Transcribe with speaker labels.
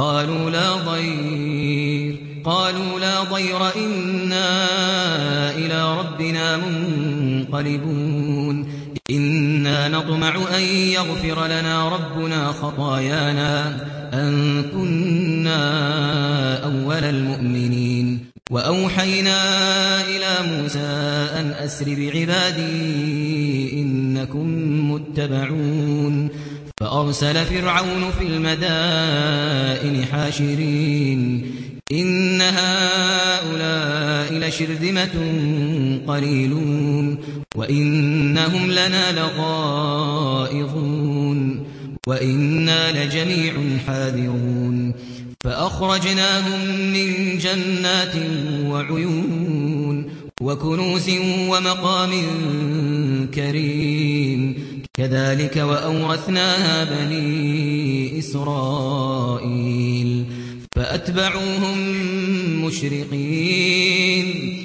Speaker 1: قالوا لا ضير قالوا لا ضير إنا إلى ربنا منقلبون. إنا نطمع أن يغفر لنا ربنا خطايانا أن كنا أول المؤمنين. وأوحينا إلى موسى أن أسر بعبادي إنكم متبعون. فأرسل فرعون في المدائن حاشرين إن هؤلاء لشرذمة قليلون وإنهم لنا لغائظون وإنا لجميع حاذرون فأخرجناهم من جنات وعيون وكنوز ومقام كريم كذلك وأورثناها بني إسرائيل فأتبعوهم مشرقين.